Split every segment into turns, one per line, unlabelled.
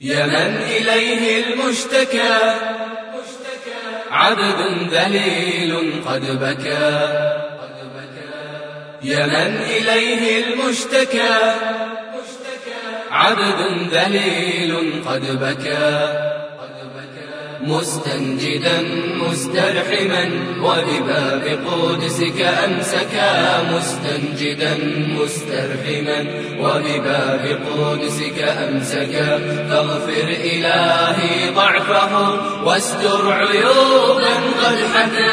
يا من إليه المشتكى. عبد ذليل قد بكى. يا من إليه المشتكى. عبد ذليل قد بكى. مستنجدا مسترحما وبباب قدسك أمسكا مستنجدا مسترحما وبباب قدسك أمسكا فاغفر إلهي ضعفه واستر عيوبا قد حكى.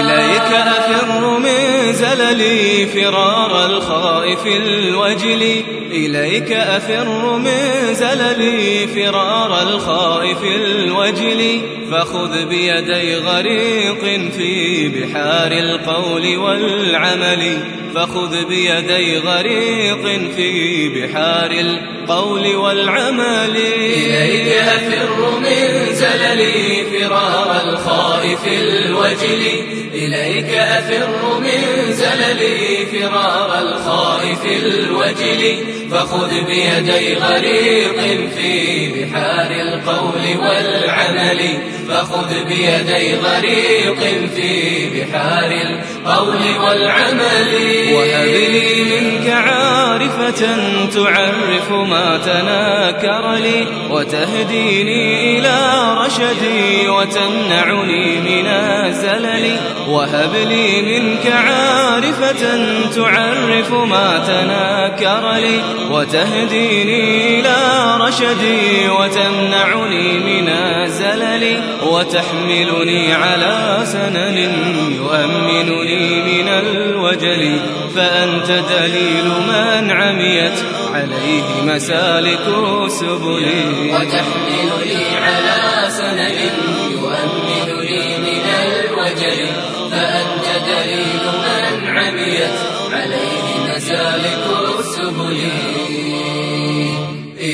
إليك أفر من زللي فرار الخائف الوجل. إليك أفر من زللي فرار الخائف الوجل فخذ بيدي غريق في بحار القول والعمل. فخذ بيدي غريق في بحار القول والعمل.
إليك أفر من زللي فرار الخائف الوجل إليك أفر من زللي فرار الخائف الوجل. فخذ بيدي غريق في بحار القول والعمل. فخذ بيدي غريق في بحار القول والعمل.
وهب عارفة تعرف ما تناكر لي وتهديني إلى رشدي وتمنعني من الزلل وهب لي منك عارفة تعرف ما تناكر لي وتهديني إلى رشدي وتمنعني من الزلل وتحملني على سنن يؤمنني من الوجل. فأنت دليل من عميت عليه مسالك سبلي.
وتحملني على سنن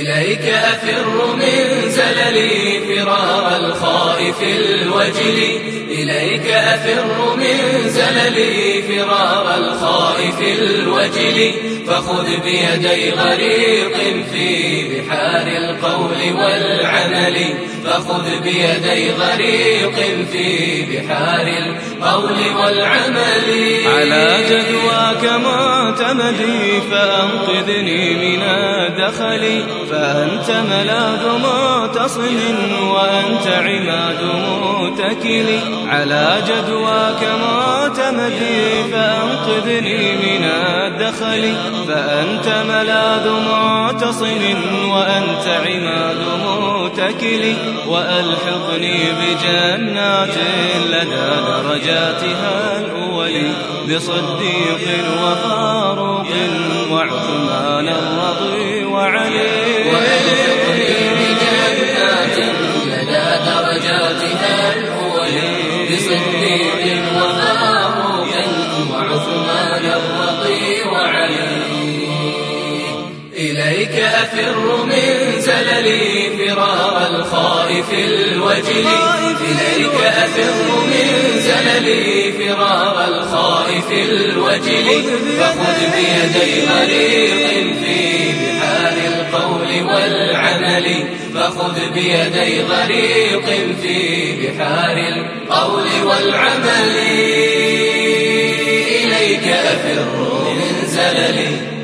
إليك أفر من زللي فرار الخائف الوجل. إليك أفر من زللي فرار الخائف الوجل. فخذ بيدي غريق في بحار القول والعمل. فخذ بيدي غريق في بحار القول والعمل.
على جدواك معتمدي فأنقذني من الدخل. فأنت ملاذ معتصم وأنت عماد متكل. على جدواك معتمدي فأنقذني من الدخل. فأنت ملاذ معتصم وأنت عماد متكل. وألحقني بجنات لدى درجاتها الأول. بصديق وفاروق وعثمان الرضي وعلي.
بجنات لدى درجاتها الأول بصديق وفاروق وعثمان الرضي وعلي إليك أفر من زللي فرار الخائف الوجل. إليك أفر من زللي فرار الخائف الوجل فخذ بيدي غريق في بحار القول والعمل. فخذ بيدي غريق في بحار القول والعمل. إليك أفر من زللي